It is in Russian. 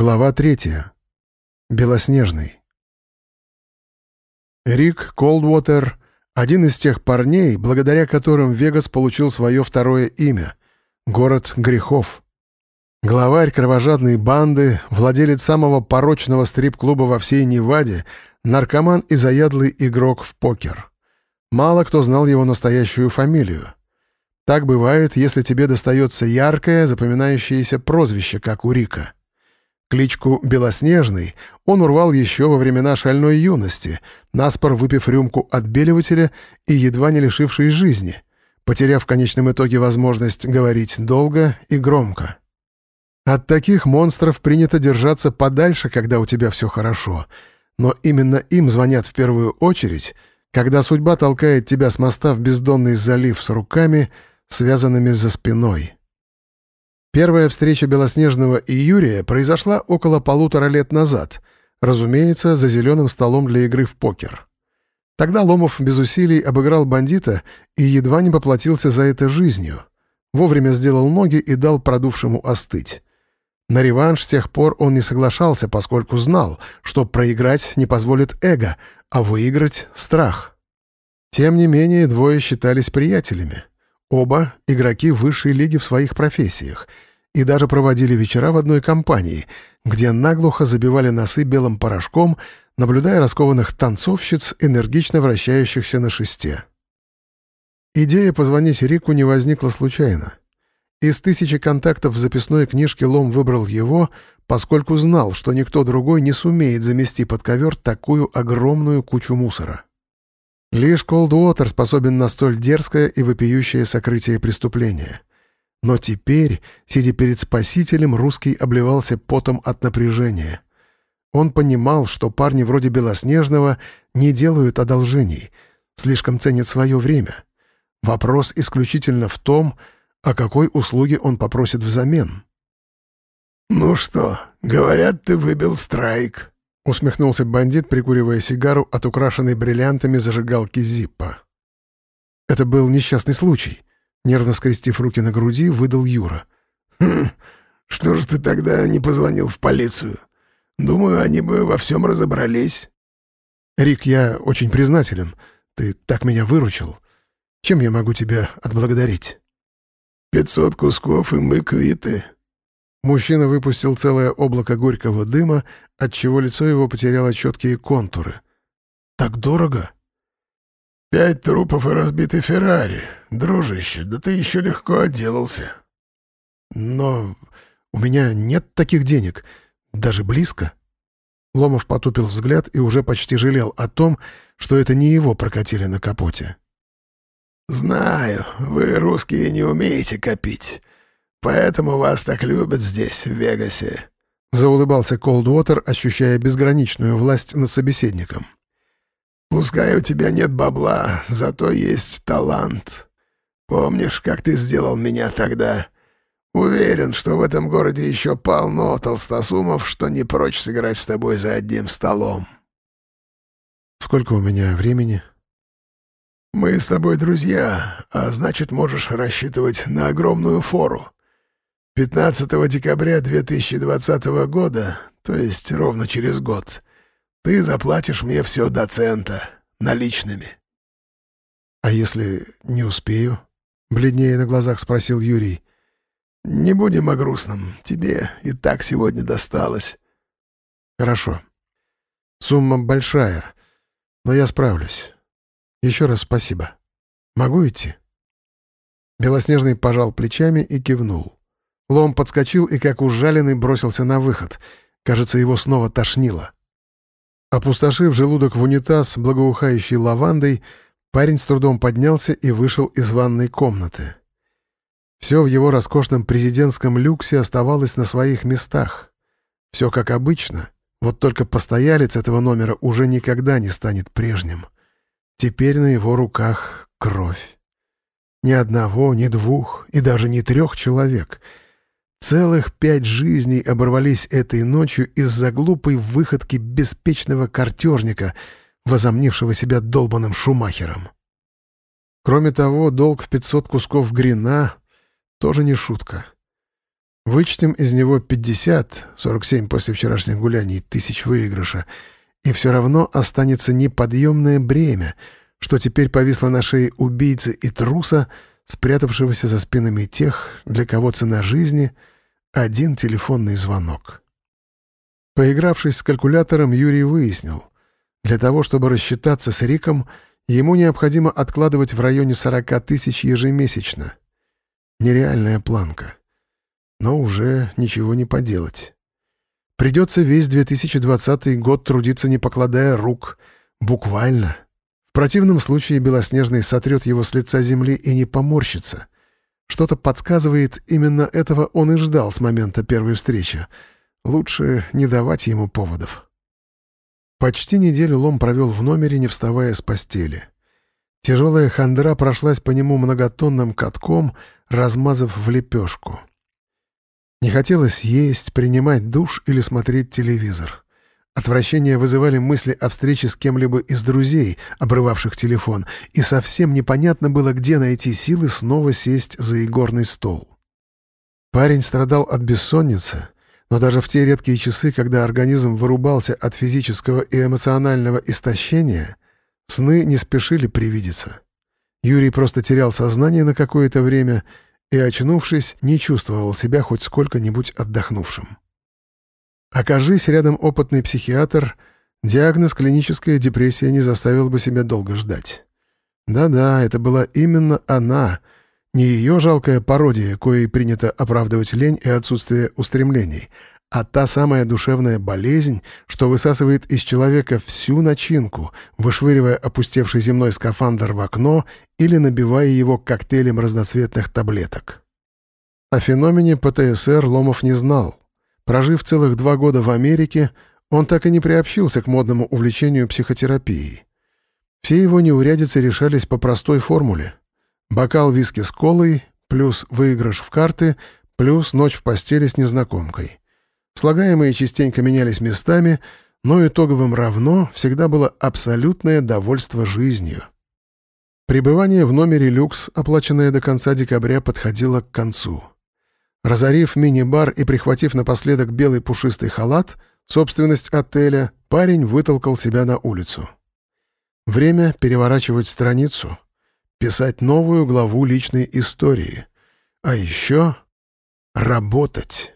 Глава третья. Белоснежный. Рик Колдвотер — один из тех парней, благодаря которым Вегас получил свое второе имя — город грехов. Главарь кровожадной банды, владелец самого порочного стрип-клуба во всей Неваде, наркоман и заядлый игрок в покер. Мало кто знал его настоящую фамилию. Так бывает, если тебе достается яркое, запоминающееся прозвище, как у Рика — Кличку «Белоснежный» он урвал еще во времена шальной юности, наспор выпив рюмку отбеливателя и едва не лишившись жизни, потеряв в конечном итоге возможность говорить долго и громко. От таких монстров принято держаться подальше, когда у тебя все хорошо, но именно им звонят в первую очередь, когда судьба толкает тебя с моста в бездонный залив с руками, связанными за спиной. Первая встреча Белоснежного и Юрия произошла около полутора лет назад, разумеется, за зеленым столом для игры в покер. Тогда Ломов без усилий обыграл бандита и едва не поплатился за это жизнью. Вовремя сделал ноги и дал продувшему остыть. На реванш с тех пор он не соглашался, поскольку знал, что проиграть не позволит эго, а выиграть — страх. Тем не менее, двое считались приятелями. Оба — игроки высшей лиги в своих профессиях и даже проводили вечера в одной компании, где наглухо забивали носы белым порошком, наблюдая раскованных танцовщиц, энергично вращающихся на шесте. Идея позвонить Рику не возникла случайно. Из тысячи контактов в записной книжке Лом выбрал его, поскольку знал, что никто другой не сумеет замести под ковер такую огромную кучу мусора. Лишь Колдуотер способен на столь дерзкое и вопиющее сокрытие преступления. Но теперь, сидя перед спасителем, русский обливался потом от напряжения. Он понимал, что парни вроде Белоснежного не делают одолжений, слишком ценят свое время. Вопрос исключительно в том, о какой услуге он попросит взамен. «Ну что, говорят, ты выбил страйк», Усмехнулся бандит, прикуривая сигару от украшенной бриллиантами зажигалки Зиппа. Это был несчастный случай. Нервно скрестив руки на груди, выдал Юра. «Хм, что же ты тогда не позвонил в полицию? Думаю, они бы во всем разобрались». «Рик, я очень признателен. Ты так меня выручил. Чем я могу тебя отблагодарить?» «Пятьсот кусков, и мы квиты», Мужчина выпустил целое облако горького дыма, отчего лицо его потеряло четкие контуры. «Так дорого?» «Пять трупов и разбитый Феррари. Дружище, да ты еще легко отделался». «Но у меня нет таких денег. Даже близко». Ломов потупил взгляд и уже почти жалел о том, что это не его прокатили на капоте. «Знаю, вы, русские, не умеете копить. Поэтому вас так любят здесь, в Вегасе», — заулыбался Колдвотер, ощущая безграничную власть над собеседником. «Пускай у тебя нет бабла, зато есть талант. Помнишь, как ты сделал меня тогда? Уверен, что в этом городе еще полно толстосумов, что не прочь сыграть с тобой за одним столом». «Сколько у меня времени?» «Мы с тобой друзья, а значит, можешь рассчитывать на огромную фору. 15 декабря 2020 года, то есть ровно через год, ты заплатишь мне все до цента, наличными». «А если не успею?» — бледнее на глазах спросил Юрий. «Не будем о грустном. Тебе и так сегодня досталось». «Хорошо. Сумма большая, но я справлюсь. Еще раз спасибо. Могу идти?» Белоснежный пожал плечами и кивнул. Лом подскочил и, как ужаленный, бросился на выход. Кажется, его снова тошнило. Опустошив желудок в унитаз, благоухающий лавандой, парень с трудом поднялся и вышел из ванной комнаты. Все в его роскошном президентском люксе оставалось на своих местах. Все как обычно, вот только постоялец этого номера уже никогда не станет прежним. Теперь на его руках кровь. Ни одного, ни двух и даже не трех человек — Целых пять жизней оборвались этой ночью из-за глупой выходки беспечного картежника, возомнившего себя долбанным шумахером. Кроме того, долг в пятьсот кусков грина тоже не шутка. Вычтем из него 50, 47 после вчерашних гуляний, тысяч выигрыша, и все равно останется неподъемное бремя, что теперь повисло на шее убийцы и труса, спрятавшегося за спинами тех, для кого цена жизни — один телефонный звонок. Поигравшись с калькулятором, Юрий выяснил, для того, чтобы рассчитаться с Риком, ему необходимо откладывать в районе 40 тысяч ежемесячно. Нереальная планка. Но уже ничего не поделать. Придется весь 2020 год трудиться, не покладая рук. Буквально. В противном случае Белоснежный сотрет его с лица земли и не поморщится. Что-то подсказывает, именно этого он и ждал с момента первой встречи. Лучше не давать ему поводов. Почти неделю Лом провел в номере, не вставая с постели. Тяжелая хандра прошлась по нему многотонным катком, размазав в лепешку. Не хотелось есть, принимать душ или смотреть телевизор. Отвращение вызывали мысли о встрече с кем-либо из друзей, обрывавших телефон, и совсем непонятно было, где найти силы снова сесть за игорный стол. Парень страдал от бессонницы, но даже в те редкие часы, когда организм вырубался от физического и эмоционального истощения, сны не спешили привидеться. Юрий просто терял сознание на какое-то время — и, очнувшись, не чувствовал себя хоть сколько-нибудь отдохнувшим. Окажись рядом опытный психиатр, диагноз клиническая депрессия не заставил бы себя долго ждать. Да-да, это была именно она, не ее жалкая пародия, коей принято оправдывать лень и отсутствие устремлений, а та самая душевная болезнь, что высасывает из человека всю начинку, вышвыривая опустевший земной скафандр в окно или набивая его коктейлем разноцветных таблеток. О феномене ПТСР Ломов не знал. Прожив целых два года в Америке, он так и не приобщился к модному увлечению психотерапией. Все его неурядицы решались по простой формуле. Бокал виски с колой, плюс выигрыш в карты, плюс ночь в постели с незнакомкой. Слагаемые частенько менялись местами, но итоговым равно всегда было абсолютное довольство жизнью. Пребывание в номере «Люкс», оплаченное до конца декабря, подходило к концу. Разорив мини-бар и прихватив напоследок белый пушистый халат, собственность отеля, парень вытолкал себя на улицу. Время переворачивать страницу, писать новую главу личной истории. А еще работать.